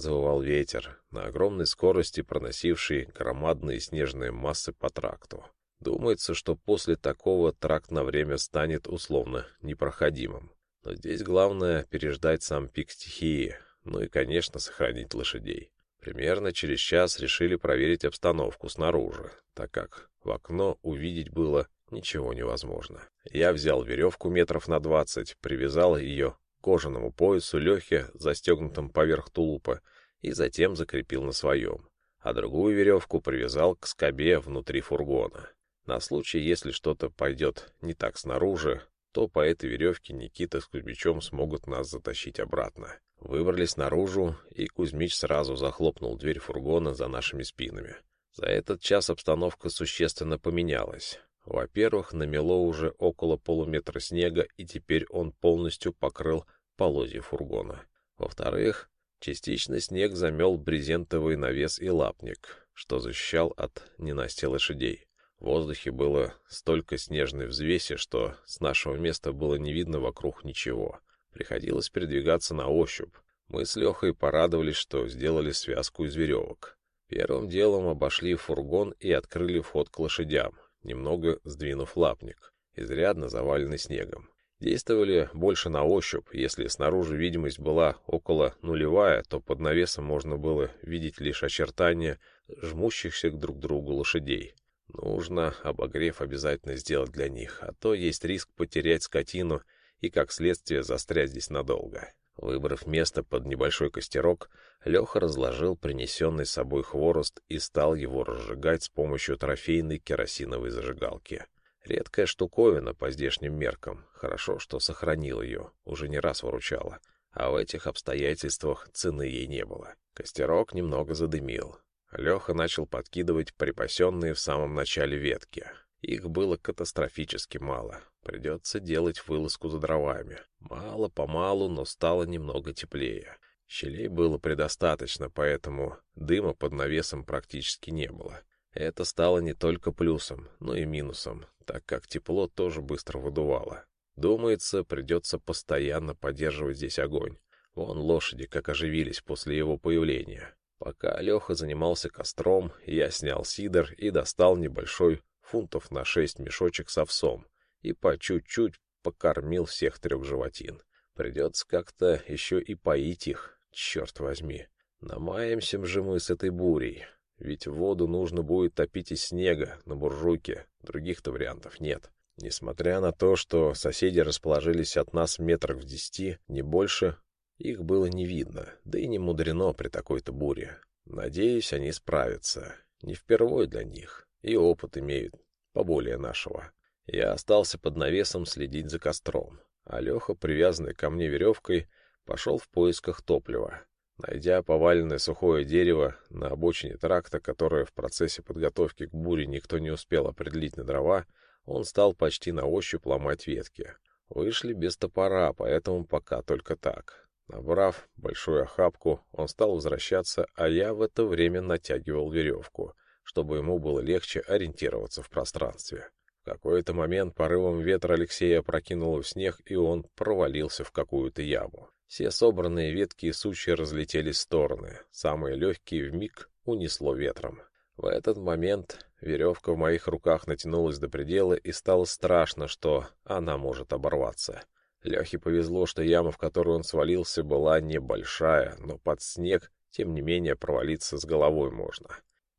завывал ветер, на огромной скорости проносивший громадные снежные массы по тракту. Думается, что после такого тракт на время станет условно непроходимым. Но здесь главное переждать сам пик стихии, ну и, конечно, сохранить лошадей. Примерно через час решили проверить обстановку снаружи, так как в окно увидеть было ничего невозможно. Я взял веревку метров на двадцать, привязал ее кожаному поясу Лехе, застегнутым поверх тулупа, и затем закрепил на своем, а другую веревку привязал к скобе внутри фургона. На случай, если что-то пойдет не так снаружи, то по этой веревке Никита с Кузьмичом смогут нас затащить обратно. Выбрались наружу, и Кузьмич сразу захлопнул дверь фургона за нашими спинами. За этот час обстановка существенно поменялась. Во-первых, намело уже около полуметра снега, и теперь он полностью покрыл полозья фургона. Во-вторых, частично снег замел брезентовый навес и лапник, что защищал от ненастья лошадей. В воздухе было столько снежной взвеси, что с нашего места было не видно вокруг ничего. Приходилось передвигаться на ощупь. Мы с Лехой порадовались, что сделали связку из веревок. Первым делом обошли фургон и открыли вход к лошадям, немного сдвинув лапник, изрядно заваленный снегом. Действовали больше на ощупь. Если снаружи видимость была около нулевая, то под навесом можно было видеть лишь очертания жмущихся друг к другу лошадей. Нужно обогрев обязательно сделать для них, а то есть риск потерять скотину и, как следствие, застрять здесь надолго. Выбрав место под небольшой костерок, Леха разложил принесенный с собой хворост и стал его разжигать с помощью трофейной керосиновой зажигалки. Редкая штуковина по здешним меркам. Хорошо, что сохранил ее, уже не раз выручала. А в этих обстоятельствах цены ей не было. Костерок немного задымил. Леха начал подкидывать припасенные в самом начале ветки. Их было катастрофически мало. Придется делать вылазку за дровами. Мало-помалу, но стало немного теплее. Щелей было предостаточно, поэтому дыма под навесом практически не было. Это стало не только плюсом, но и минусом, так как тепло тоже быстро выдувало. Думается, придется постоянно поддерживать здесь огонь. Вон лошади как оживились после его появления. Пока Леха занимался костром, я снял сидор и достал небольшой фунтов на шесть мешочек с овсом и по чуть-чуть покормил всех трех животин. Придется как-то еще и поить их, черт возьми. Намаемся же мы с этой бурей, ведь воду нужно будет топить из снега на буржуйке, других-то вариантов нет. Несмотря на то, что соседи расположились от нас метрах в десяти, не больше, их было не видно, да и не мудрено при такой-то буре. Надеюсь, они справятся. Не впервой для них и опыт имеют поболее нашего. Я остался под навесом следить за костром, а Леха, привязанный ко мне веревкой, пошел в поисках топлива. Найдя поваленное сухое дерево на обочине тракта, которое в процессе подготовки к буре никто не успел определить на дрова, он стал почти на ощупь ломать ветки. Вышли без топора, поэтому пока только так. Набрав большую охапку, он стал возвращаться, а я в это время натягивал веревку — чтобы ему было легче ориентироваться в пространстве. В какой-то момент порывом ветра Алексея прокинуло в снег, и он провалился в какую-то яму. Все собранные ветки и сучья разлетелись в стороны, самые легкие в миг унесло ветром. В этот момент веревка в моих руках натянулась до предела, и стало страшно, что она может оборваться. Лехе повезло, что яма, в которую он свалился, была небольшая, но под снег, тем не менее, провалиться с головой можно.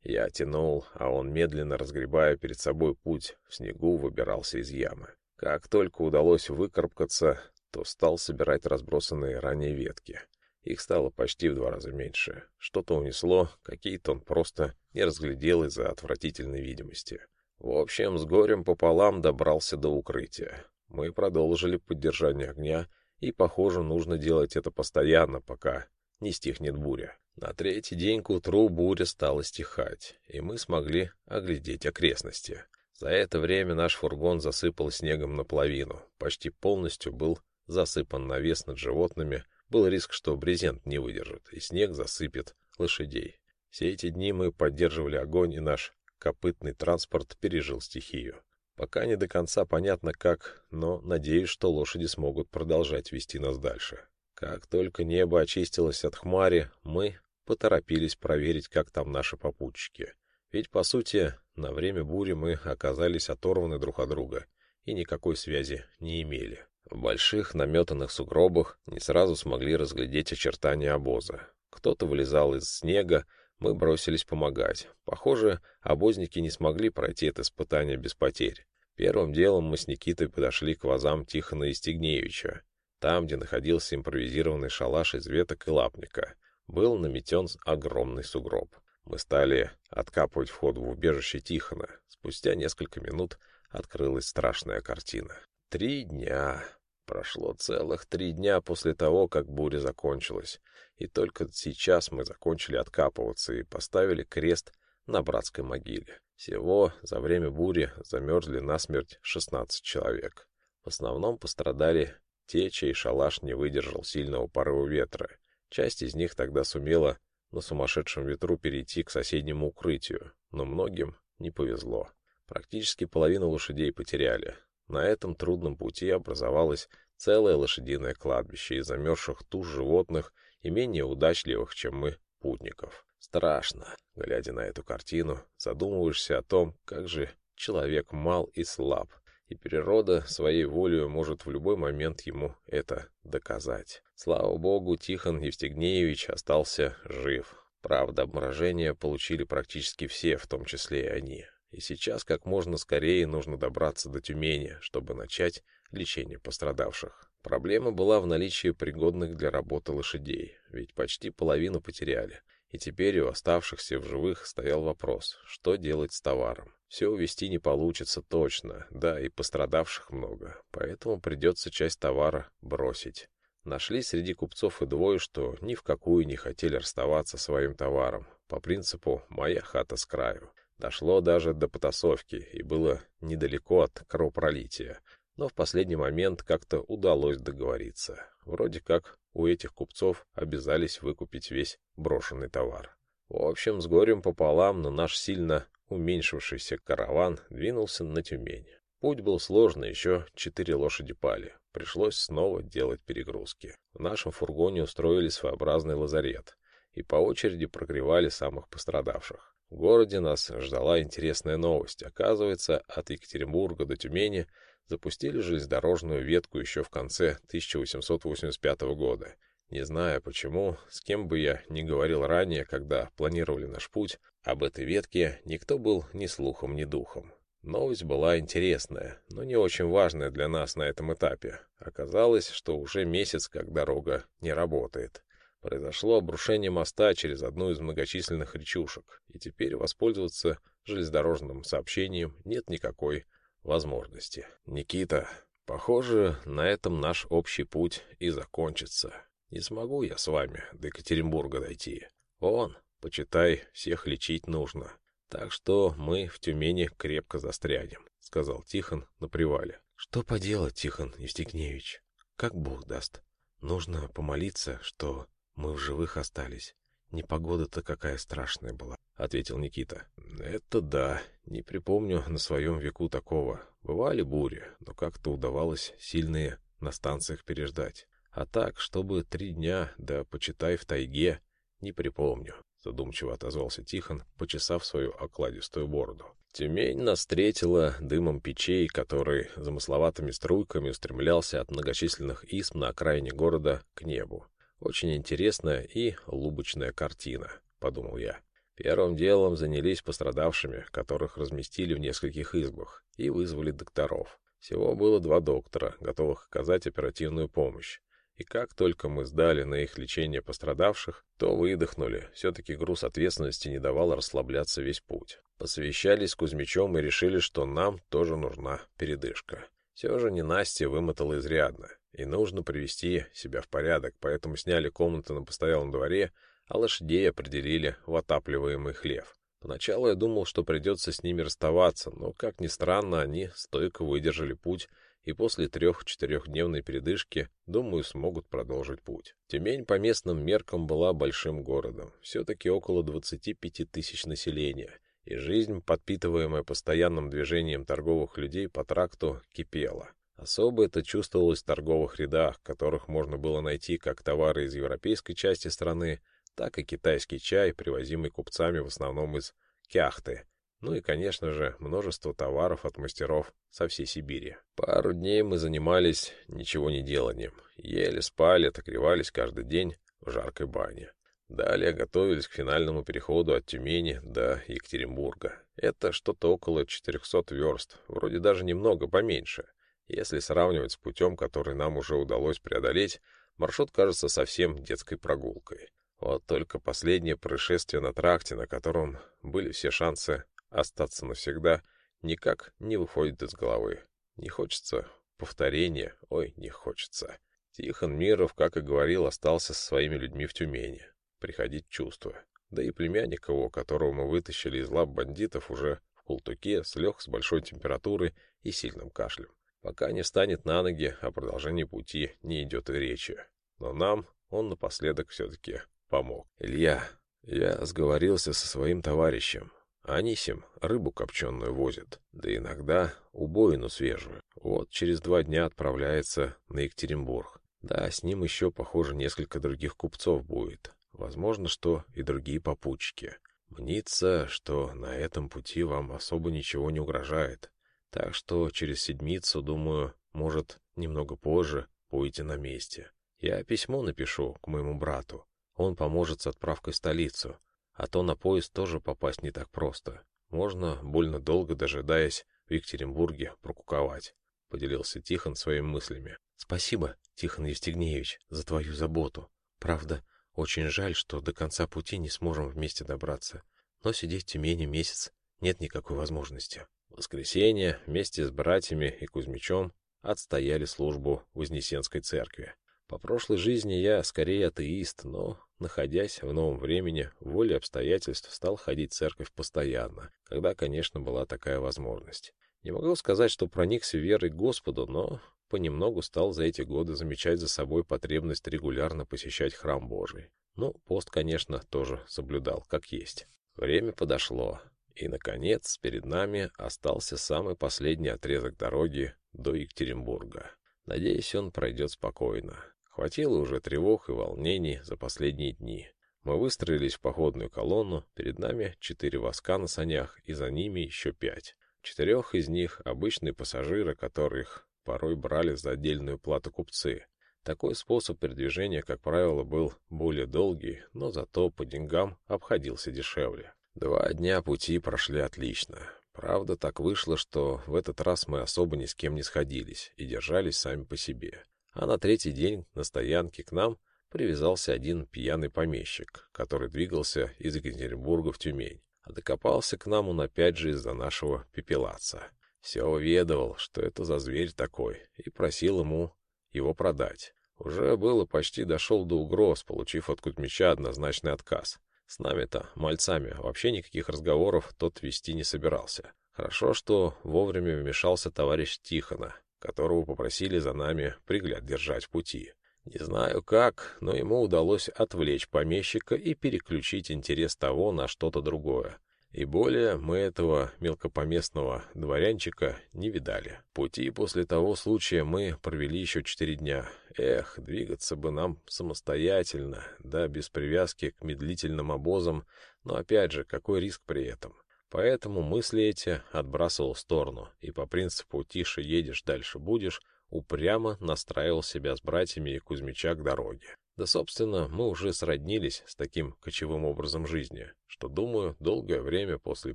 Я тянул, а он, медленно разгребая перед собой путь, в снегу выбирался из ямы. Как только удалось выкарабкаться, то стал собирать разбросанные ранее ветки. Их стало почти в два раза меньше. Что-то унесло, какие-то он просто не разглядел из-за отвратительной видимости. В общем, с горем пополам добрался до укрытия. Мы продолжили поддержание огня, и, похоже, нужно делать это постоянно, пока не стихнет буря. На третий день к утру буря стала стихать, и мы смогли оглядеть окрестности. За это время наш фургон засыпал снегом наполовину, почти полностью был засыпан навес над животными, был риск, что брезент не выдержит, и снег засыпет лошадей. Все эти дни мы поддерживали огонь, и наш копытный транспорт пережил стихию. Пока не до конца понятно как, но надеюсь, что лошади смогут продолжать вести нас дальше. Как только небо очистилось от хмари, мы поторопились проверить, как там наши попутчики. Ведь, по сути, на время бури мы оказались оторваны друг от друга и никакой связи не имели. В больших наметанных сугробах не сразу смогли разглядеть очертания обоза. Кто-то вылезал из снега, мы бросились помогать. Похоже, обозники не смогли пройти это испытание без потерь. Первым делом мы с Никитой подошли к вазам Тихона Истигнеевича. Там, где находился импровизированный шалаш из веток и лапника, был наметен огромный сугроб. Мы стали откапывать вход в убежище Тихона. Спустя несколько минут открылась страшная картина. Три дня. Прошло целых три дня после того, как буря закончилась. И только сейчас мы закончили откапываться и поставили крест на братской могиле. Всего за время бури замерзли насмерть 16 человек. В основном пострадали те, чей шалаш не выдержал сильного порыва ветра. Часть из них тогда сумела на сумасшедшем ветру перейти к соседнему укрытию, но многим не повезло. Практически половину лошадей потеряли. На этом трудном пути образовалось целое лошадиное кладбище из замерзших туш животных и менее удачливых, чем мы, путников. Страшно, глядя на эту картину, задумываешься о том, как же человек мал и слаб, и природа своей волей может в любой момент ему это доказать. Слава богу, Тихон Евстигнеевич остался жив. Правда, обморожение получили практически все, в том числе и они. И сейчас как можно скорее нужно добраться до Тюмени, чтобы начать лечение пострадавших. Проблема была в наличии пригодных для работы лошадей, ведь почти половину потеряли. И теперь у оставшихся в живых стоял вопрос, что делать с товаром. Все увезти не получится точно, да и пострадавших много, поэтому придется часть товара бросить. Нашли среди купцов и двое, что ни в какую не хотели расставаться своим товаром, по принципу «моя хата с краю». Дошло даже до потасовки, и было недалеко от кровопролития. Но в последний момент как-то удалось договориться. Вроде как у этих купцов обязались выкупить весь брошенный товар. В общем, с горем пополам, но наш сильно уменьшившийся караван двинулся на Тюмень. Путь был сложный, еще четыре лошади пали. Пришлось снова делать перегрузки. В нашем фургоне устроили своеобразный лазарет и по очереди прогревали самых пострадавших. В городе нас ждала интересная новость. Оказывается, от Екатеринбурга до Тюмени запустили железнодорожную ветку еще в конце 1885 года. Не знаю почему, с кем бы я ни говорил ранее, когда планировали наш путь, об этой ветке никто был ни слухом, ни духом. Новость была интересная, но не очень важная для нас на этом этапе. Оказалось, что уже месяц, как дорога не работает. Произошло обрушение моста через одну из многочисленных речушек, и теперь воспользоваться железнодорожным сообщением нет никакой возможности. Никита, похоже, на этом наш общий путь и закончится. Не смогу я с вами до Екатеринбурга дойти. Он, почитай, всех лечить нужно. Так что мы в Тюмени крепко застрянем, — сказал Тихон на привале. — Что поделать, Тихон Евстигнеевич? Как Бог даст. Нужно помолиться, что мы в живых остались. Непогода-то какая страшная была, — ответил Никита. — Это да. Не припомню на своем веку такого. Бывали бури, но как-то удавалось сильные на станциях переждать. А так, чтобы три дня, да почитай в тайге, не припомню. Задумчиво отозвался Тихон, почесав свою окладистую бороду. Тюмень нас встретила дымом печей, который замысловатыми струйками устремлялся от многочисленных исп на окраине города к небу. Очень интересная и лубочная картина, подумал я. Первым делом занялись пострадавшими, которых разместили в нескольких избах, и вызвали докторов. Всего было два доктора, готовых оказать оперативную помощь. И как только мы сдали на их лечение пострадавших, то выдохнули. Все-таки груз ответственности не давал расслабляться весь путь. Посовещались с Кузьмичом и решили, что нам тоже нужна передышка. Все же не Настя вымотала изрядно, и нужно привести себя в порядок, поэтому сняли комнаты на постоялом дворе, а лошадей определили в отапливаемый хлев. Поначалу я думал, что придется с ними расставаться, но, как ни странно, они стойко выдержали путь и после трех-четырехдневной передышки, думаю, смогут продолжить путь. Тюмень по местным меркам была большим городом, все-таки около 25 тысяч населения, и жизнь, подпитываемая постоянным движением торговых людей по тракту, кипела. Особо это чувствовалось в торговых рядах, которых можно было найти как товары из европейской части страны, так и китайский чай, привозимый купцами в основном из Кяхты, ну и, конечно же, множество товаров от мастеров со всей Сибири. Пару дней мы занимались ничего не деланием. Ели, спали, отогревались каждый день в жаркой бане. Далее готовились к финальному переходу от Тюмени до Екатеринбурга. Это что-то около 400 верст, вроде даже немного поменьше. Если сравнивать с путем, который нам уже удалось преодолеть, маршрут кажется совсем детской прогулкой. Вот только последнее происшествие на тракте, на котором были все шансы остаться навсегда, никак не выходит из головы. Не хочется повторения, ой, не хочется. Тихон Миров, как и говорил, остался со своими людьми в Тюмени. Приходить чувство. Да и племянник его, которого мы вытащили из лап бандитов, уже в култуке, слег с большой температурой и сильным кашлем. Пока не встанет на ноги, о продолжении пути не идет и речи. Но нам он напоследок все-таки помог. «Илья, я сговорился со своим товарищем. Анисим рыбу копченую возит, да иногда убоину свежую. Вот через два дня отправляется на Екатеринбург. Да, с ним еще, похоже, несколько других купцов будет. Возможно, что и другие попутчики. Мнится, что на этом пути вам особо ничего не угрожает. Так что через седмицу, думаю, может, немного позже будете на месте. Я письмо напишу к моему брату. Он поможет с отправкой в столицу. А то на поезд тоже попасть не так просто. Можно, больно долго дожидаясь, в Екатеринбурге прокуковать. Поделился Тихон своими мыслями. Спасибо, Тихон Евстигнеевич, за твою заботу. Правда, очень жаль, что до конца пути не сможем вместе добраться. Но сидеть в Тюмени месяц нет никакой возможности. Воскресенье вместе с братьями и Кузьмичом отстояли службу в Вознесенской церкви. По прошлой жизни я скорее атеист, но, находясь в новом времени, воле обстоятельств стал ходить в церковь постоянно, когда, конечно, была такая возможность. Не могу сказать, что проникся верой Господу, но понемногу стал за эти годы замечать за собой потребность регулярно посещать храм Божий. Ну, пост, конечно, тоже соблюдал, как есть. Время подошло, и, наконец, перед нами остался самый последний отрезок дороги до Екатеринбурга. Надеюсь, он пройдет спокойно. Хватило уже тревог и волнений за последние дни. Мы выстроились в походную колонну, перед нами четыре воска на санях, и за ними еще пять. Четырех из них — обычные пассажиры, которых порой брали за отдельную плату купцы. Такой способ передвижения, как правило, был более долгий, но зато по деньгам обходился дешевле. Два дня пути прошли отлично. Правда, так вышло, что в этот раз мы особо ни с кем не сходились и держались сами по себе. А на третий день на стоянке к нам привязался один пьяный помещик, который двигался из Екатеринбурга в Тюмень, а докопался к нам он опять же из-за нашего пепелаца. Все ведовал, что это за зверь такой, и просил ему его продать. Уже было почти дошел до угроз, получив от Кузьмича однозначный отказ. С нами-то, мальцами, вообще никаких разговоров тот вести не собирался. Хорошо, что вовремя вмешался товарищ Тихона, которого попросили за нами пригляд держать в пути. Не знаю как, но ему удалось отвлечь помещика и переключить интерес того на что-то другое. И более мы этого мелкопоместного дворянчика не видали. Пути после того случая мы провели еще четыре дня. Эх, двигаться бы нам самостоятельно, да без привязки к медлительным обозам, но опять же, какой риск при этом? Поэтому мысли эти отбрасывал в сторону, и по принципу «тише едешь, дальше будешь» упрямо настраивал себя с братьями и Кузьмича к дороге. Да, собственно, мы уже сроднились с таким кочевым образом жизни, что, думаю, долгое время после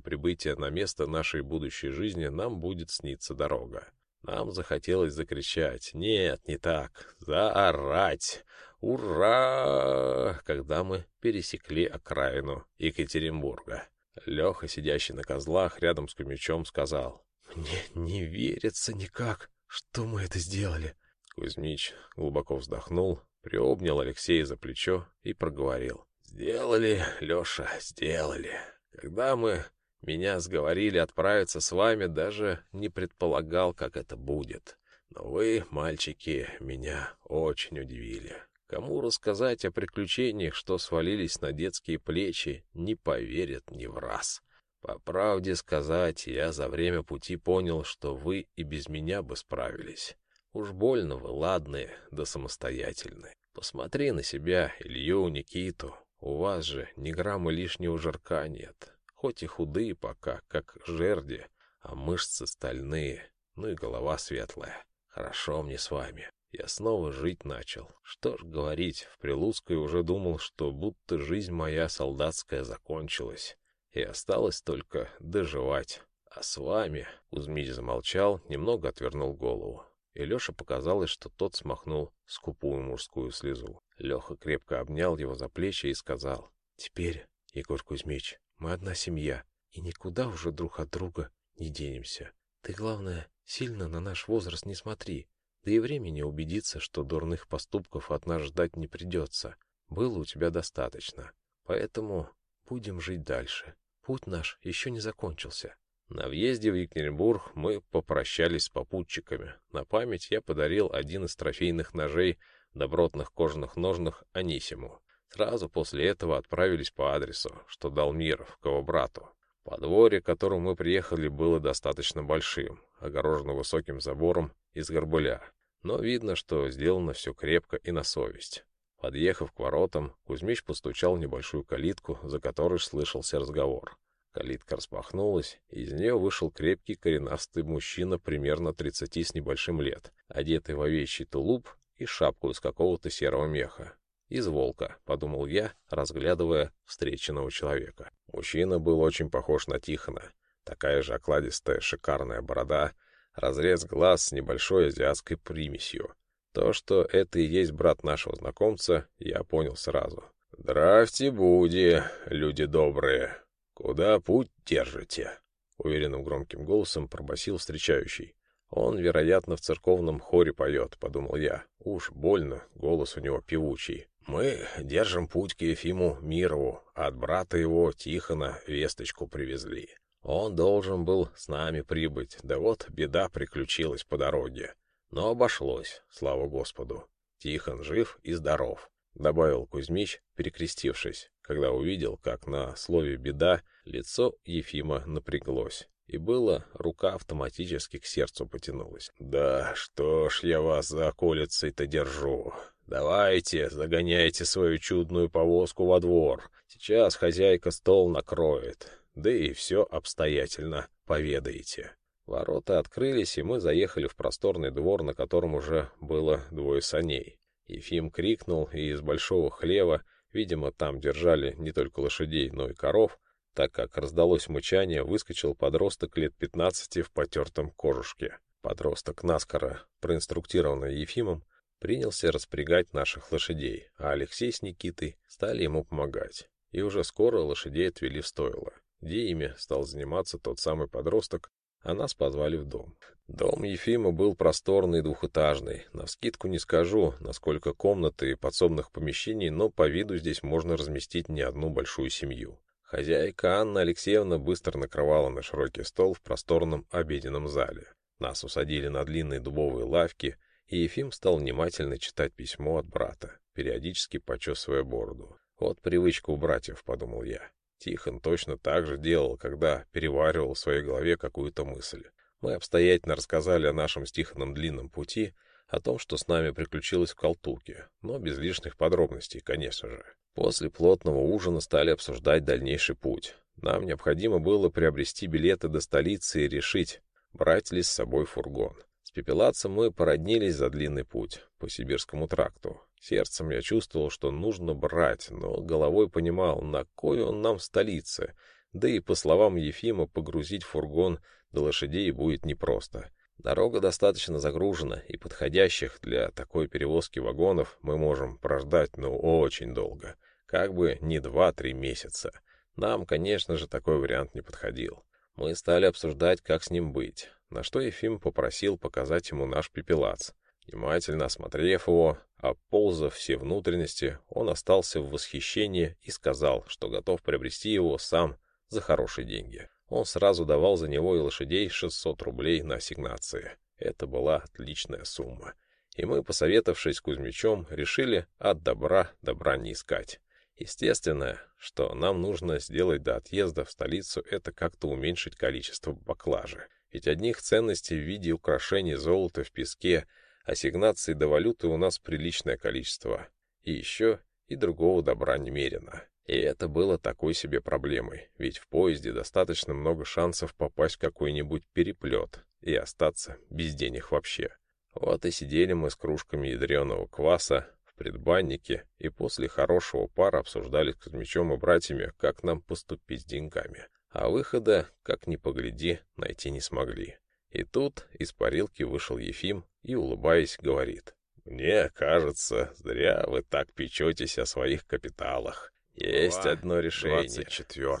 прибытия на место нашей будущей жизни нам будет сниться дорога. Нам захотелось закричать «Нет, не так! Заорать! Ура!» когда мы пересекли окраину Екатеринбурга. Леха, сидящий на козлах рядом с Кузьмичом, сказал. «Мне не верится никак, что мы это сделали». Кузьмич глубоко вздохнул, приобнял Алексея за плечо и проговорил. «Сделали, Леша, сделали. Когда мы меня сговорили отправиться с вами, даже не предполагал, как это будет. Но вы, мальчики, меня очень удивили. Кому рассказать о приключениях, что свалились на детские плечи, не поверят ни в раз. По правде сказать, я за время пути понял, что вы и без меня бы справились. Уж больно вы ладные да самостоятельные. Посмотри на себя, Илью, Никиту. У вас же ни грамма лишнего жирка нет. Хоть и худые пока, как жерди, а мышцы стальные, ну и голова светлая. Хорошо мне с вами. Я снова жить начал. Что ж говорить, в Прилуцкой уже думал, что будто жизнь моя солдатская закончилась, и осталось только доживать. А с вами...» Кузьмич замолчал, немного отвернул голову. И Леше показалось, что тот смахнул скупую мужскую слезу. Леха крепко обнял его за плечи и сказал, «Теперь, Егор Кузьмич, мы одна семья, и никуда уже друг от друга не денемся. Ты, главное, сильно на наш возраст не смотри, да и времени убедиться, что дурных поступков от нас ждать не придется. Было у тебя достаточно, поэтому будем жить дальше. Путь наш еще не закончился». На въезде в Екатеринбург мы попрощались с попутчиками. На память я подарил один из трофейных ножей добротных кожаных ножных Анисиму. Сразу после этого отправились по адресу, что дал Миров, к его брату. Подворье, к которому мы приехали, было достаточно большим, огорожено высоким забором из горбыля. Но видно, что сделано все крепко и на совесть. Подъехав к воротам, Кузьмич постучал в небольшую калитку, за которой слышался разговор. Калитка распахнулась, и из нее вышел крепкий коренастый мужчина примерно тридцати с небольшим лет, одетый в овечий тулуп и шапку из какого-то серого меха. «Из волка», — подумал я, разглядывая встреченного человека. Мужчина был очень похож на Тихона. Такая же окладистая шикарная борода, разрез глаз с небольшой азиатской примесью. То, что это и есть брат нашего знакомца, я понял сразу. «Здравствуйте, Буди, люди добрые!» «Куда путь держите?» — уверенным громким голосом пробасил встречающий. «Он, вероятно, в церковном хоре поет», — подумал я. Уж больно, голос у него певучий. «Мы держим путь к Ефиму Мирову, от брата его, Тихона, весточку привезли. Он должен был с нами прибыть, да вот беда приключилась по дороге. Но обошлось, слава Господу. Тихон жив и здоров. — добавил Кузьмич, перекрестившись, когда увидел, как на слове «беда» лицо Ефима напряглось, и было, рука автоматически к сердцу потянулась. «Да что ж я вас за околицей-то держу? Давайте, загоняйте свою чудную повозку во двор. Сейчас хозяйка стол накроет, да и все обстоятельно поведаете». Ворота открылись, и мы заехали в просторный двор, на котором уже было двое саней. Ефим крикнул, и из большого хлева, видимо, там держали не только лошадей, но и коров, так как раздалось мычание, выскочил подросток лет пятнадцати в потертом кожушке. Подросток наскоро, проинструктированный Ефимом, принялся распрягать наших лошадей, а Алексей с Никитой стали ему помогать. И уже скоро лошадей отвели в стойло, где ими стал заниматься тот самый подросток, а нас позвали в дом. Дом Ефима был просторный и двухэтажный. Навскидку не скажу, насколько комнаты и подсобных помещений, но по виду здесь можно разместить не одну большую семью. Хозяйка Анна Алексеевна быстро накрывала на широкий стол в просторном обеденном зале. Нас усадили на длинные дубовые лавки, и Ефим стал внимательно читать письмо от брата, периодически почесывая бороду. «Вот привычка у братьев», — подумал я. Тихон точно так же делал, когда переваривал в своей голове какую-то мысль. Мы обстоятельно рассказали о нашем с Тихоном длинном пути, о том, что с нами приключилось в Калтуке, но без лишних подробностей, конечно же. После плотного ужина стали обсуждать дальнейший путь. Нам необходимо было приобрести билеты до столицы и решить, брать ли с собой фургон. С пепелацем мы породнились за длинный путь по Сибирскому тракту. Сердцем я чувствовал, что нужно брать, но головой понимал, на кой он нам в столице. Да и, по словам Ефима, погрузить фургон до лошадей будет непросто. Дорога достаточно загружена, и подходящих для такой перевозки вагонов мы можем прождать, ну, очень долго. Как бы не два-три месяца. Нам, конечно же, такой вариант не подходил. Мы стали обсуждать, как с ним быть, на что Ефим попросил показать ему наш пепелац. Внимательно осмотрев его, Оползав все внутренности, он остался в восхищении и сказал, что готов приобрести его сам за хорошие деньги. Он сразу давал за него и лошадей 600 рублей на ассигнации. Это была отличная сумма. И мы, посоветовавшись с Кузьмичом, решили от добра добра не искать. Естественно, что нам нужно сделать до отъезда в столицу, это как-то уменьшить количество баклажи. Ведь одних ценностей в виде украшений золота в песке – Ассигнаций до валюты у нас приличное количество. И еще и другого добра немерено. И это было такой себе проблемой, ведь в поезде достаточно много шансов попасть в какой-нибудь переплет и остаться без денег вообще. Вот и сидели мы с кружками ядреного кваса в предбаннике и после хорошего пара обсуждали с Кузьмичом и братьями, как нам поступить с деньгами. А выхода, как ни погляди, найти не смогли. И тут из парилки вышел Ефим и, улыбаясь, говорит. «Мне кажется, зря вы так печетесь о своих капиталах. Есть одно решение. 24.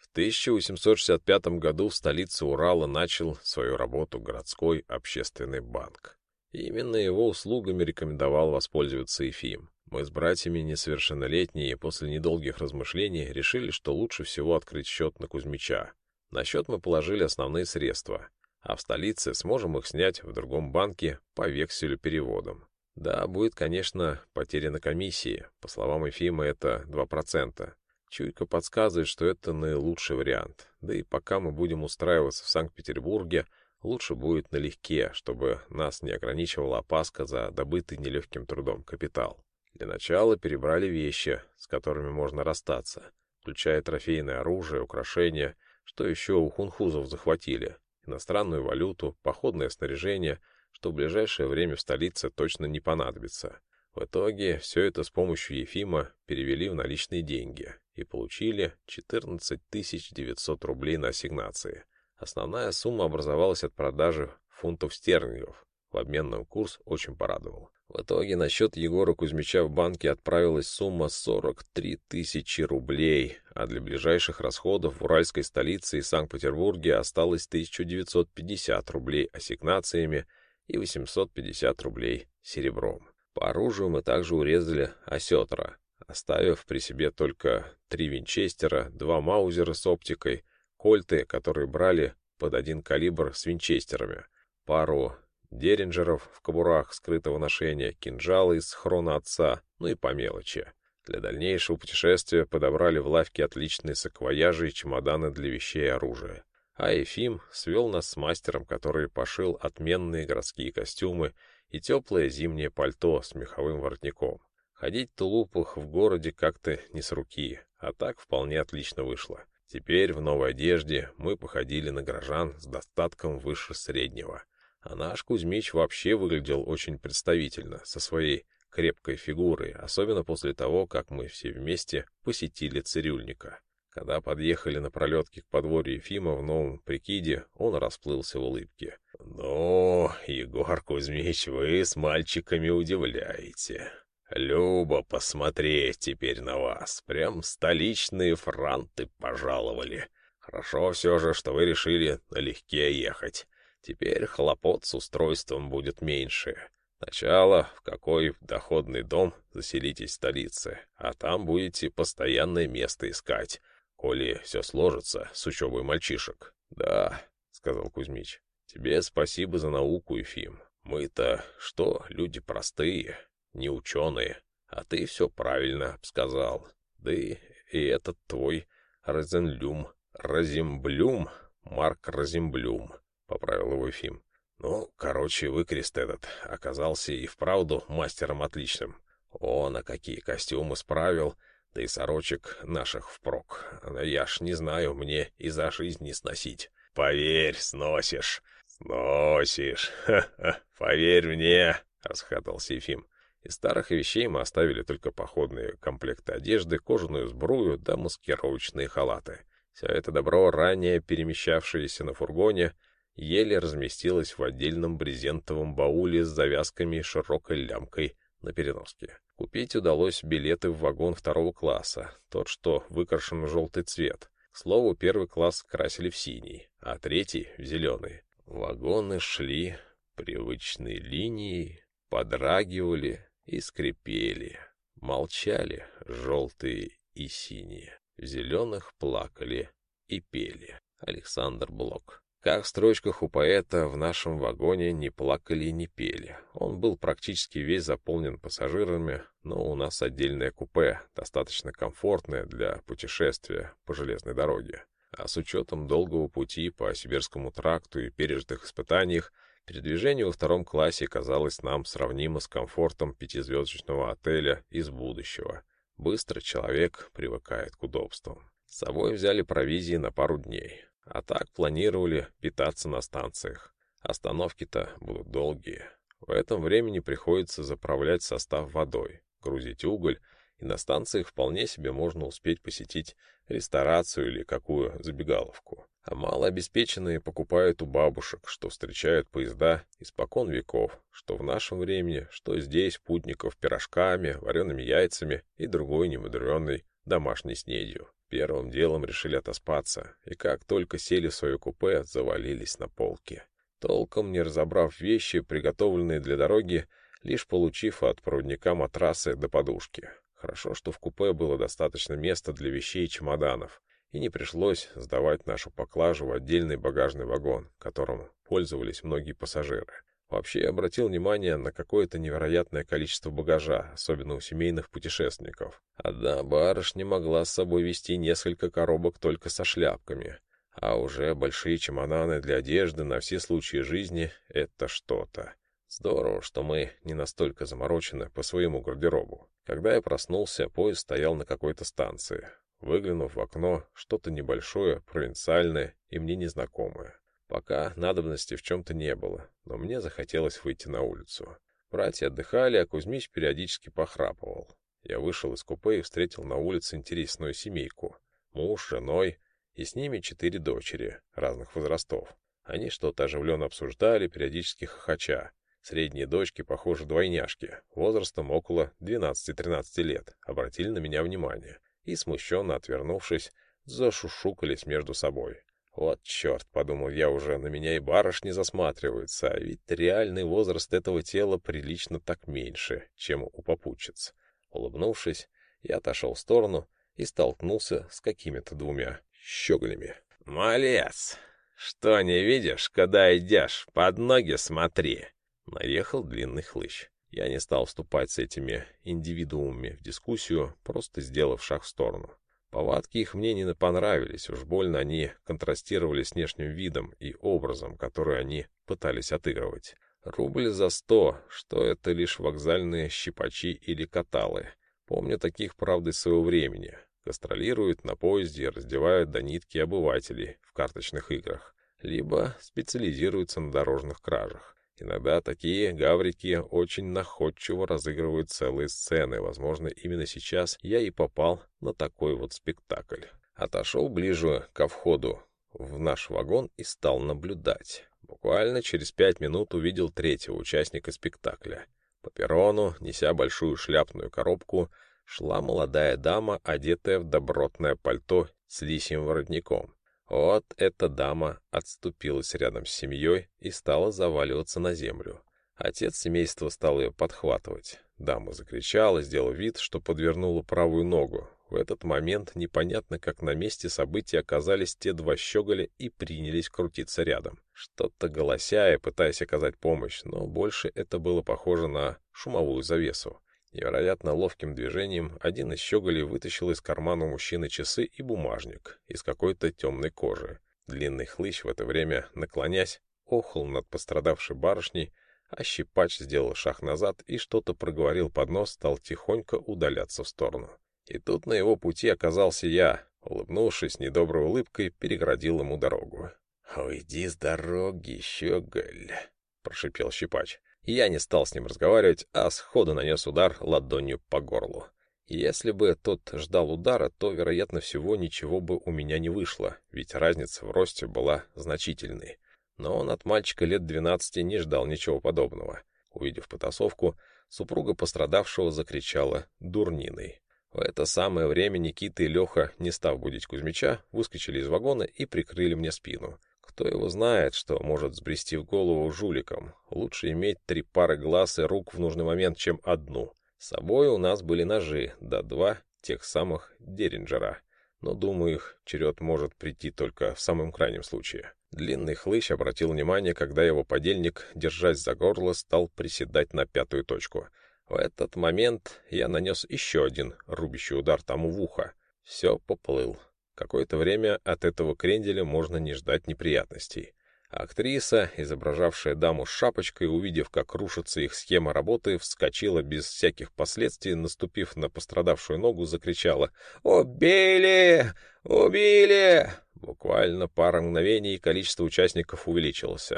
В 1865 году в столице Урала начал свою работу городской общественный банк. именно его услугами рекомендовал воспользоваться Ефим. Мы с братьями несовершеннолетние после недолгих размышлений решили, что лучше всего открыть счет на Кузьмича. На счет мы положили основные средства, а в столице сможем их снять в другом банке по векселю переводом. Да, будет, конечно, потеря на комиссии. По словам Ефима, это 2%. Чуйка подсказывает, что это наилучший вариант. Да и пока мы будем устраиваться в Санкт-Петербурге, лучше будет налегке, чтобы нас не ограничивала опаска за добытый нелегким трудом капитал. Для начала перебрали вещи, с которыми можно расстаться, включая трофейное оружие, украшения, что еще у хунхузов захватили, иностранную валюту, походное снаряжение — что в ближайшее время в столице точно не понадобится. В итоге все это с помощью Ефима перевели в наличные деньги и получили 14 900 рублей на ассигнации. Основная сумма образовалась от продажи фунтов стерлингов. В обменном курс очень порадовал. В итоге на счет Егора Кузьмича в банке отправилась сумма 43 тысячи рублей, а для ближайших расходов в уральской столице и Санкт-Петербурге осталось 1950 рублей ассигнациями и 850 рублей серебром. По оружию мы также урезали осетра, оставив при себе только три винчестера, два маузера с оптикой, кольты, которые брали под один калибр с винчестерами, пару деринджеров в кобурах скрытого ношения, кинжалы из хрона отца, ну и по мелочи. Для дальнейшего путешествия подобрали в лавке отличные саквояжи и чемоданы для вещей и оружия а Ефим свел нас с мастером, который пошил отменные городские костюмы и теплое зимнее пальто с меховым воротником. Ходить в тулупах в городе как-то не с руки, а так вполне отлично вышло. Теперь в новой одежде мы походили на горожан с достатком выше среднего. А наш Кузьмич вообще выглядел очень представительно, со своей крепкой фигурой, особенно после того, как мы все вместе посетили цирюльника. Когда подъехали на пролетке к подворью Ефима в новом прикиде, он расплылся в улыбке. «Ну, Егор Кузьмич, вы с мальчиками удивляете. Любо посмотреть теперь на вас. Прям столичные франты пожаловали. Хорошо все же, что вы решили налегке ехать. Теперь хлопот с устройством будет меньше. Сначала в какой доходный дом заселитесь в столице, а там будете постоянное место искать коли все сложится с учебой мальчишек. — Да, — сказал Кузьмич, — тебе спасибо за науку, Ефим. Мы-то что, люди простые, не ученые, а ты все правильно сказал. Да и, и этот твой Розенлюм, Разимблюм, Марк Разимблюм, — поправил его Ефим. Ну, короче, выкрест этот оказался и вправду мастером отличным. Он, а какие костюмы справил, да и сорочек наших впрок. Я ж не знаю, мне и за жизнь не сносить. Поверь, сносишь. Сносишь. Ха-ха, поверь мне, расхатался Ефим. Из старых вещей мы оставили только походные комплекты одежды, кожаную сбрую да маскировочные халаты. Все это добро, ранее перемещавшееся на фургоне, еле разместилось в отдельном брезентовом бауле с завязками и широкой лямкой на переноске. Купить удалось билеты в вагон второго класса, тот, что выкрашен в желтый цвет. К слову, первый класс красили в синий, а третий — в зеленый. Вагоны шли привычной линией, подрагивали и скрипели. Молчали желтые и синие. В зеленых плакали и пели. Александр Блок. Как в строчках у поэта, в нашем вагоне не плакали и не пели. Он был практически весь заполнен пассажирами, но у нас отдельное купе, достаточно комфортное для путешествия по железной дороге. А с учетом долгого пути по Сибирскому тракту и пережитых испытаниях, Передвижение во втором классе казалось нам сравнимо с комфортом пятизвездочного отеля из будущего. Быстро человек привыкает к удобствам. С собой взяли провизии на пару дней. А так планировали питаться на станциях. Остановки-то будут долгие. В этом времени приходится заправлять состав водой, грузить уголь, и на станциях вполне себе можно успеть посетить ресторацию или какую забегаловку. А малообеспеченные покупают у бабушек, что встречают поезда испокон веков, что в нашем времени, что здесь путников пирожками, вареными яйцами и другой немудренной домашней снедью. Первым делом решили отоспаться, и как только сели в свое купе, завалились на полке. Толком не разобрав вещи, приготовленные для дороги, лишь получив от проводника матрасы до подушки. Хорошо, что в купе было достаточно места для вещей и чемоданов и не пришлось сдавать нашу поклажу в отдельный багажный вагон, которым пользовались многие пассажиры. Вообще я обратил внимание на какое-то невероятное количество багажа, особенно у семейных путешественников. Одна барышня могла с собой вести несколько коробок только со шляпками, а уже большие чемоданы для одежды на все случаи жизни — это что-то. Здорово, что мы не настолько заморочены по своему гардеробу. Когда я проснулся, поезд стоял на какой-то станции. Выглянув в окно, что-то небольшое, провинциальное и мне незнакомое. Пока надобности в чем-то не было, но мне захотелось выйти на улицу. Братья отдыхали, а Кузьмич периодически похрапывал. Я вышел из купе и встретил на улице интересную семейку. Муж, женой и с ними четыре дочери разных возрастов. Они что-то оживленно обсуждали, периодически хохоча. Средние дочки, похоже, двойняшки, возрастом около 12-13 лет, обратили на меня внимание и, смущенно отвернувшись, зашушукались между собой. «Вот черт!» — подумал я уже, на меня и барышни засматриваются, а ведь реальный возраст этого тела прилично так меньше, чем у попутчиц. Улыбнувшись, я отошел в сторону и столкнулся с какими-то двумя щеголями. «Малец! Что не видишь, когда идешь? Под ноги смотри!» Наехал длинный хлыщ. Я не стал вступать с этими индивидуумами в дискуссию, просто сделав шаг в сторону. Повадки их мне не понравились, уж больно они контрастировали с внешним видом и образом, который они пытались отыгрывать. Рубль за сто, что это лишь вокзальные щипачи или каталы. Помню таких, правда, своего времени. Гастролируют на поезде и раздевают до нитки обывателей в карточных играх. Либо специализируются на дорожных кражах. Иногда такие гаврики очень находчиво разыгрывают целые сцены. Возможно, именно сейчас я и попал на такой вот спектакль. Отошел ближе ко входу в наш вагон и стал наблюдать. Буквально через пять минут увидел третьего участника спектакля. По перрону, неся большую шляпную коробку, шла молодая дама, одетая в добротное пальто с лисьим воротником. Вот эта дама отступилась рядом с семьей и стала заваливаться на землю. Отец семейства стал ее подхватывать. Дама закричала, сделав вид, что подвернула правую ногу. В этот момент непонятно, как на месте событий оказались те два щеголя и принялись крутиться рядом. Что-то голося и пытаясь оказать помощь, но больше это было похоже на шумовую завесу. Невероятно ловким движением один из щеголей вытащил из кармана мужчины часы и бумажник из какой-то темной кожи. Длинный хлыщ в это время, наклонясь, охал над пострадавшей барышней, а щипач сделал шаг назад и что-то проговорил под нос, стал тихонько удаляться в сторону. И тут на его пути оказался я, улыбнувшись недоброй улыбкой, переградил ему дорогу. «Уйди с дороги, щеголь!» — прошипел щипач. Я не стал с ним разговаривать, а сходу нанес удар ладонью по горлу. Если бы тот ждал удара, то, вероятно всего, ничего бы у меня не вышло, ведь разница в росте была значительной. Но он от мальчика лет двенадцати не ждал ничего подобного. Увидев потасовку, супруга пострадавшего закричала дурниной. В это самое время Никита и Леха, не став будить Кузьмича, выскочили из вагона и прикрыли мне спину. Кто его знает, что может сбрести в голову жуликам. Лучше иметь три пары глаз и рук в нужный момент, чем одну. С собой у нас были ножи, да два тех самых Деринджера. Но, думаю, их черед может прийти только в самом крайнем случае. Длинный хлыщ обратил внимание, когда его подельник, держась за горло, стал приседать на пятую точку. В этот момент я нанес еще один рубящий удар тому в ухо. Все поплыл. Какое-то время от этого кренделя можно не ждать неприятностей. Актриса, изображавшая даму с шапочкой, увидев, как рушится их схема работы, вскочила без всяких последствий, наступив на пострадавшую ногу, закричала «Убили! Убили!» Буквально пара мгновений, количество участников увеличилось.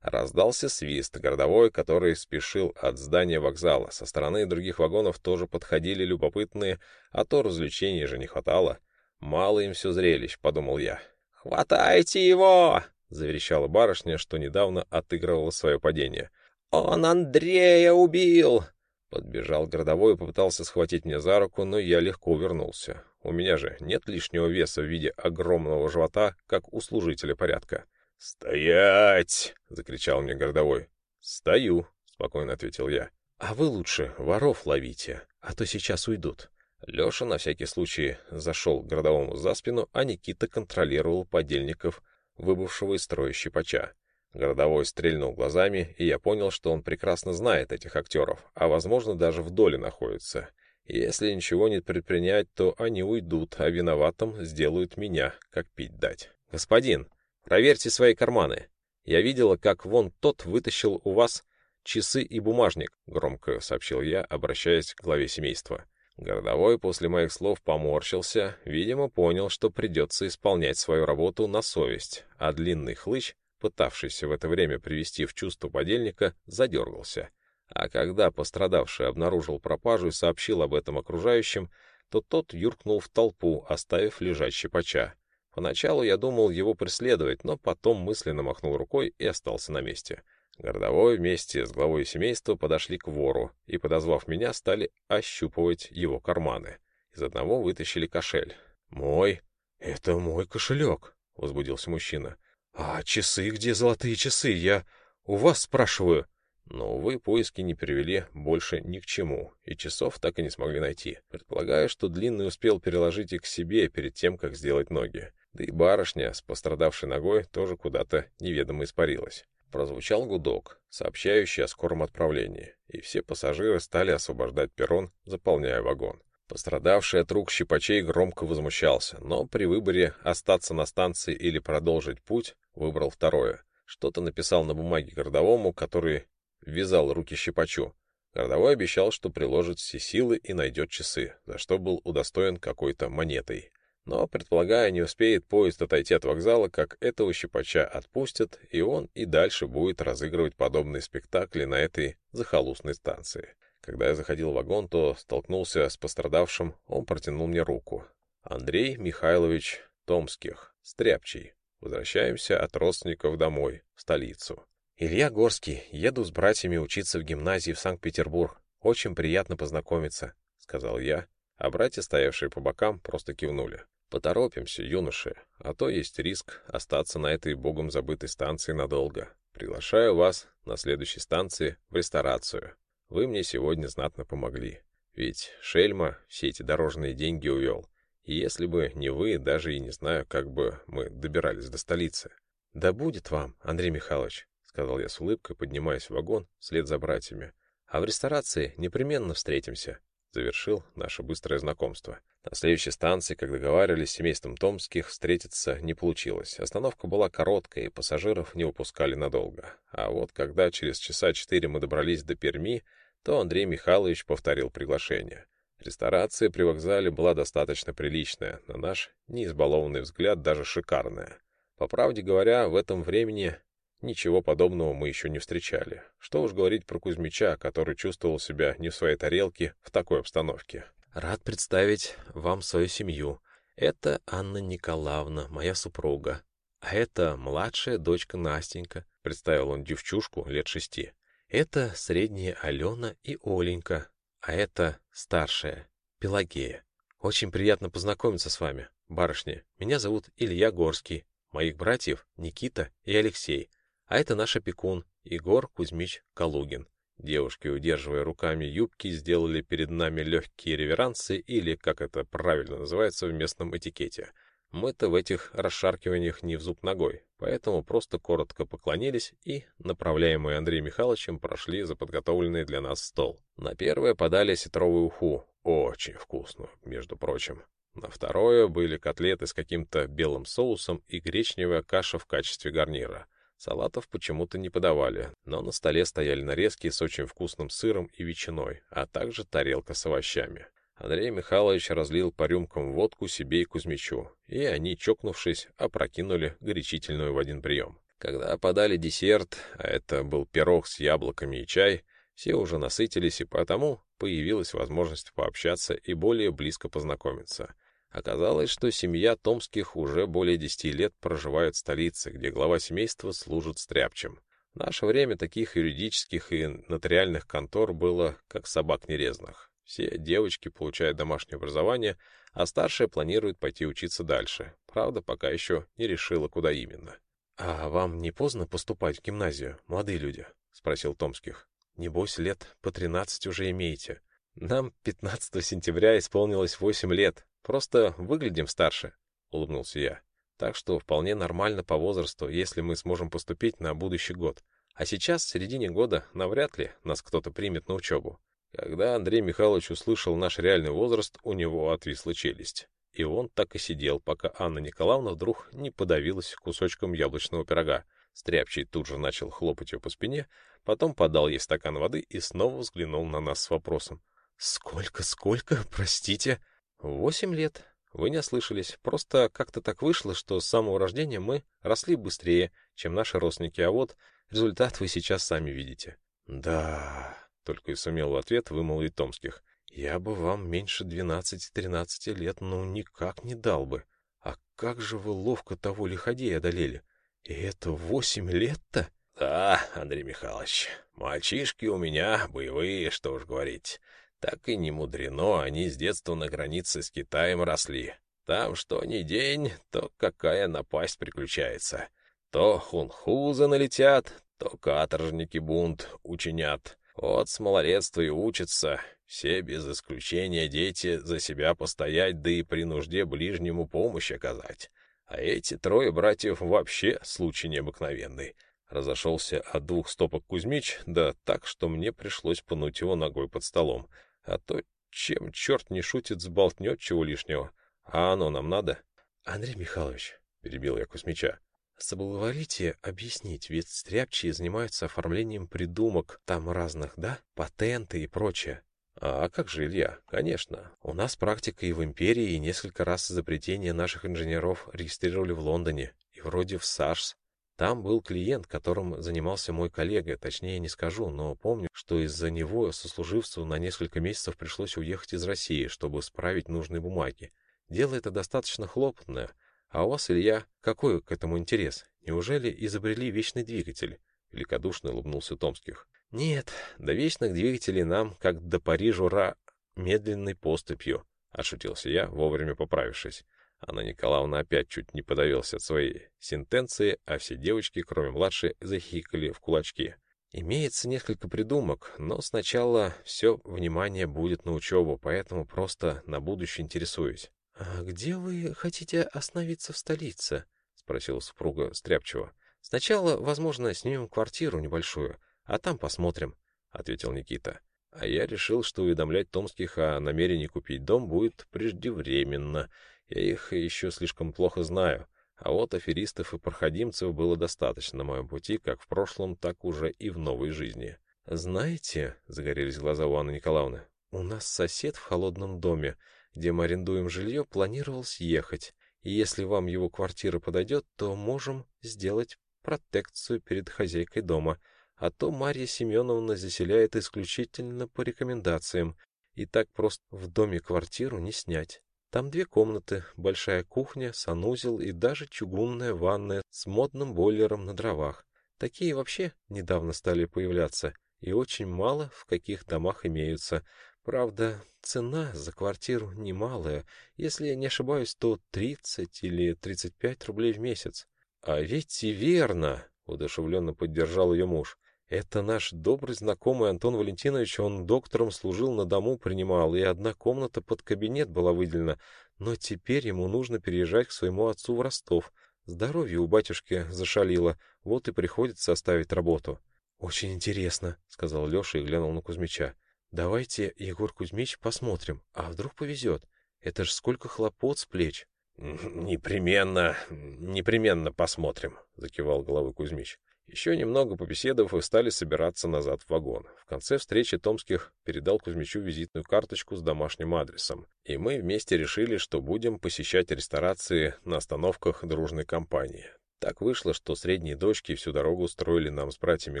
Раздался свист, городовой, который спешил от здания вокзала. Со стороны других вагонов тоже подходили любопытные, а то развлечений же не хватало. Мало им все зрелищ, подумал я. «Хватайте его!» — заверещала барышня, что недавно отыгрывала свое падение. «Он Андрея убил!» Подбежал городовой и попытался схватить меня за руку, но я легко увернулся. У меня же нет лишнего веса в виде огромного живота, как у служителя порядка. «Стоять!» — закричал мне городовой. «Стою», — спокойно ответил я. «А вы лучше воров ловите, а то сейчас уйдут». Леша на всякий случай зашел к городовому за спину, а Никита контролировал подельников, выбывшего из строя щипача. Городовой стрельнул глазами, и я понял, что он прекрасно знает этих актеров, а, возможно, даже в доле находится. если ничего не предпринять, то они уйдут, а виноватым сделают меня, как пить дать. «Господин, проверьте свои карманы. Я видела, как вон тот вытащил у вас часы и бумажник», — громко сообщил я, обращаясь к главе семейства. Городовой после моих слов поморщился, видимо, понял, что придется исполнять свою работу на совесть, а длинный хлыщ, пытавшийся в это время привести в чувство подельника, задергался. А когда пострадавший обнаружил пропажу и сообщил об этом окружающим, то тот юркнул в толпу, оставив лежать щипача. Поначалу я думал его преследовать, но потом мысленно махнул рукой и остался на месте. Городовой вместе с главой семейства подошли к вору и, подозвав меня, стали ощупывать его карманы. Из одного вытащили кошель. «Мой? Это мой кошелек», — возбудился мужчина. «А часы где золотые часы? Я у вас спрашиваю». Но, увы, поиски не привели больше ни к чему, и часов так и не смогли найти. Предполагаю, что Длинный успел переложить их к себе перед тем, как сделать ноги. Да и барышня с пострадавшей ногой тоже куда-то неведомо испарилась. Прозвучал гудок, сообщающий о скором отправлении, и все пассажиры стали освобождать перрон, заполняя вагон. Пострадавший от рук щипачей громко возмущался, но при выборе остаться на станции или продолжить путь выбрал второе. Что-то написал на бумаге городовому, который ввязал руки щипачу. Городовой обещал, что приложит все силы и найдет часы, за что был удостоен какой-то монетой. Но, предполагая, не успеет поезд отойти от вокзала, как этого щипача отпустят, и он и дальше будет разыгрывать подобные спектакли на этой захолустной станции. Когда я заходил в вагон, то столкнулся с пострадавшим, он протянул мне руку. Андрей Михайлович Томских, Стряпчий. Возвращаемся от родственников домой, в столицу. Илья Горский, еду с братьями учиться в гимназии в Санкт-Петербург. Очень приятно познакомиться, — сказал я, а братья, стоявшие по бокам, просто кивнули. Поторопимся, юноши, а то есть риск остаться на этой богом забытой станции надолго. Приглашаю вас на следующей станции в ресторацию. Вы мне сегодня знатно помогли. Ведь Шельма все эти дорожные деньги увел. И если бы не вы, даже и не знаю, как бы мы добирались до столицы. — Да будет вам, Андрей Михайлович, — сказал я с улыбкой, поднимаясь в вагон вслед за братьями. — А в ресторации непременно встретимся завершил наше быстрое знакомство. На следующей станции, как договаривались с семейством Томских, встретиться не получилось. Остановка была короткая, и пассажиров не выпускали надолго. А вот когда через часа четыре мы добрались до Перми, то Андрей Михайлович повторил приглашение. Ресторация при вокзале была достаточно приличная, на наш неизбалованный взгляд даже шикарная. По правде говоря, в этом времени Ничего подобного мы еще не встречали. Что уж говорить про Кузьмича, который чувствовал себя не в своей тарелке в такой обстановке. «Рад представить вам свою семью. Это Анна Николаевна, моя супруга. А это младшая дочка Настенька», — представил он девчушку лет шести. «Это средняя Алена и Оленька, а это старшая Пелагея. Очень приятно познакомиться с вами, барышни. Меня зовут Илья Горский, моих братьев Никита и Алексей. А это наш опекун, Егор Кузьмич Калугин. Девушки, удерживая руками юбки, сделали перед нами легкие реверансы, или, как это правильно называется в местном этикете. Мы-то в этих расшаркиваниях не в зуб ногой, поэтому просто коротко поклонились и, направляемые Андреем Михайловичем, прошли за подготовленный для нас стол. На первое подали сетровую уху, очень вкусную, между прочим. На второе были котлеты с каким-то белым соусом и гречневая каша в качестве гарнира. Салатов почему-то не подавали, но на столе стояли нарезки с очень вкусным сыром и ветчиной, а также тарелка с овощами. Андрей Михайлович разлил по рюмкам водку себе и Кузьмичу, и они, чокнувшись, опрокинули горячительную в один прием. Когда подали десерт, а это был пирог с яблоками и чай, все уже насытились, и потому появилась возможность пообщаться и более близко познакомиться. Оказалось, что семья Томских уже более десяти лет проживает в столице, где глава семейства служит стряпчем. В наше время таких юридических и нотариальных контор было, как собак нерезных. Все девочки получают домашнее образование, а старшая планирует пойти учиться дальше. Правда, пока еще не решила, куда именно. — А вам не поздно поступать в гимназию, молодые люди? — спросил Томских. — Небось, лет по тринадцать уже имеете. Нам 15 сентября исполнилось восемь лет. Просто выглядим старше, — улыбнулся я. Так что вполне нормально по возрасту, если мы сможем поступить на будущий год. А сейчас, в середине года, навряд ли нас кто-то примет на учебу. Когда Андрей Михайлович услышал наш реальный возраст, у него отвисла челюсть. И он так и сидел, пока Анна Николаевна вдруг не подавилась кусочком яблочного пирога. Стряпчий тут же начал хлопать ее по спине, потом подал ей стакан воды и снова взглянул на нас с вопросом. «Сколько, сколько? Простите?» «Восемь лет. Вы не ослышались. Просто как-то так вышло, что с самого рождения мы росли быстрее, чем наши родственники, а вот результат вы сейчас сами видите». «Да...» Только и сумел в ответ вымолвить Томских. «Я бы вам меньше двенадцати-тринадцати лет, ну, никак не дал бы. А как же вы ловко того лиходея одолели? И это восемь лет-то?» «Да, Андрей Михайлович, мальчишки у меня боевые, что уж говорить. Так и не мудрено, они с детства на границе с Китаем росли. Там что ни день, то какая напасть приключается. То хунхузы налетят, то каторжники бунт учинят». От с малолетства и учатся. Все без исключения дети за себя постоять, да и при нужде ближнему помощь оказать. А эти трое братьев вообще случай необыкновенный. Разошелся от двух стопок Кузьмич, да так, что мне пришлось пнуть его ногой под столом. А то чем черт не шутит, сболтнет чего лишнего. А оно нам надо? — Андрей Михайлович, — перебил я Кузьмича, Соблаговолите объяснить, ведь стряпчие занимаются оформлением придумок там разных, да? Патенты и прочее. А как же, Илья? Конечно. У нас практика и в империи, и несколько раз изобретения наших инженеров регистрировали в Лондоне, и вроде в САРС. Там был клиент, которым занимался мой коллега, точнее не скажу, но помню, что из-за него сослуживцу на несколько месяцев пришлось уехать из России, чтобы справить нужные бумаги. Дело это достаточно хлопотное, а у вас, Илья, какой к этому интерес? Неужели изобрели вечный двигатель? Великодушно улыбнулся Томских. Нет, до вечных двигателей нам, как до Парижа, медленной поступью, отшутился я, вовремя поправившись. Анна Николаевна опять чуть не подавился от своей сентенции, а все девочки, кроме младшей, захикали в кулачки. Имеется несколько придумок, но сначала все внимание будет на учебу, поэтому просто на будущее интересуюсь. — А где вы хотите остановиться в столице? — спросила супруга Стряпчева. — Сначала, возможно, снимем квартиру небольшую, а там посмотрим, — ответил Никита. А я решил, что уведомлять Томских о намерении купить дом будет преждевременно. Я их еще слишком плохо знаю. А вот аферистов и проходимцев было достаточно на моем пути, как в прошлом, так уже и в новой жизни. «Знаете», — загорелись глаза у Анны Николаевны, — «у нас сосед в холодном доме где мы арендуем жилье, планировал съехать, и если вам его квартира подойдет, то можем сделать протекцию перед хозяйкой дома, а то Марья Семеновна заселяет исключительно по рекомендациям, и так просто в доме квартиру не снять. Там две комнаты, большая кухня, санузел и даже чугунная ванная с модным бойлером на дровах. Такие вообще недавно стали появляться, и очень мало в каких домах имеются. Правда, цена за квартиру немалая. Если я не ошибаюсь, то 30 или 35 рублей в месяц. А ведь и верно, удушевленно поддержал ее муж. Это наш добрый знакомый Антон Валентинович, он доктором служил, на дому принимал, и одна комната под кабинет была выделена. Но теперь ему нужно переезжать к своему отцу в Ростов. Здоровье у батюшки зашалило, вот и приходится оставить работу. — Очень интересно, — сказал Леша и глянул на Кузьмича. Давайте, Егор Кузьмич, посмотрим, а вдруг повезет. Это ж сколько хлопот с плеч. Непременно, непременно посмотрим, — закивал головой Кузьмич. Еще немного побеседовав и стали собираться назад в вагон. В конце встречи Томских передал Кузьмичу визитную карточку с домашним адресом, и мы вместе решили, что будем посещать ресторации на остановках дружной компании. Так вышло, что средние дочки всю дорогу строили нам с братьями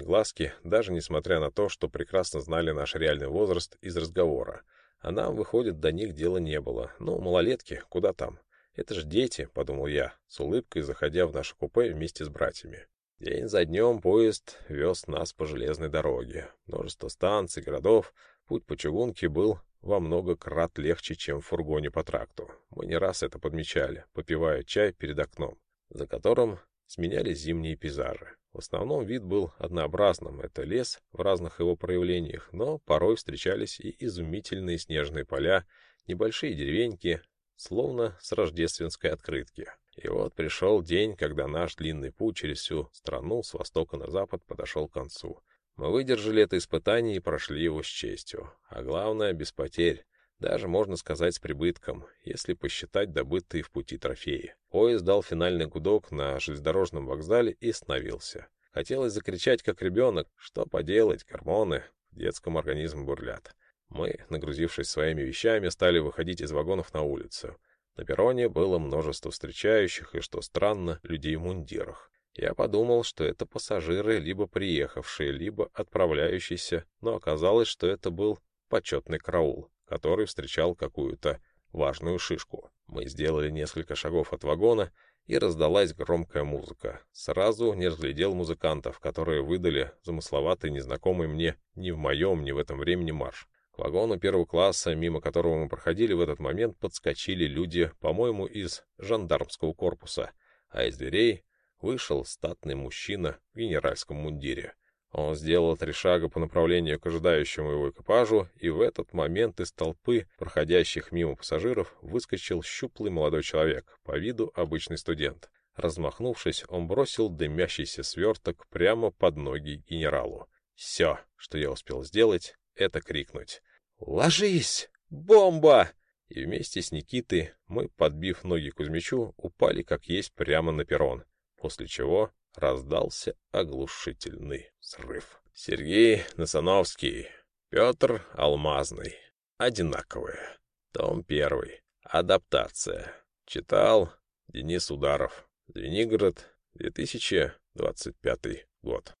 глазки, даже несмотря на то, что прекрасно знали наш реальный возраст из разговора. А нам, выходит, до них дела не было. Ну, малолетки, куда там? Это же дети, — подумал я, с улыбкой заходя в наше купе вместе с братьями. День за днем поезд вез нас по железной дороге. Множество станций, городов. Путь по чугунке был во много крат легче, чем в фургоне по тракту. Мы не раз это подмечали, попивая чай перед окном, за которым сменялись зимние пейзажи. В основном вид был однообразным. Это лес в разных его проявлениях, но порой встречались и изумительные снежные поля, небольшие деревеньки, словно с рождественской открытки. И вот пришел день, когда наш длинный путь через всю страну с востока на запад подошел к концу. Мы выдержали это испытание и прошли его с честью. А главное, без потерь. Даже, можно сказать, с прибытком, если посчитать добытые в пути трофеи. Поезд дал финальный гудок на железнодорожном вокзале и остановился. Хотелось закричать, как ребенок, что поделать, гормоны в детском организме бурлят. Мы, нагрузившись своими вещами, стали выходить из вагонов на улицу. На перроне было множество встречающих и, что странно, людей в мундирах. Я подумал, что это пассажиры, либо приехавшие, либо отправляющиеся, но оказалось, что это был почетный караул, который встречал какую-то важную шишку. Мы сделали несколько шагов от вагона, и раздалась громкая музыка. Сразу не разглядел музыкантов, которые выдали замысловатый, незнакомый мне ни в моем, ни в этом времени марш. К вагону первого класса, мимо которого мы проходили в этот момент, подскочили люди, по-моему, из жандармского корпуса, а из дверей вышел статный мужчина в генеральском мундире. Он сделал три шага по направлению к ожидающему его экипажу, и в этот момент из толпы проходящих мимо пассажиров выскочил щуплый молодой человек, по виду обычный студент. Размахнувшись, он бросил дымящийся сверток прямо под ноги генералу. Все, что я успел сделать, это крикнуть «Ложись! Бомба!» И вместе с Никитой мы, подбив ноги Кузьмичу, упали как есть прямо на перрон, после чего раздался оглушительный взрыв. Сергей Насановский, Петр Алмазный. Одинаковые. Том первый. Адаптация. Читал Денис Ударов. Звенигород, 2025 год.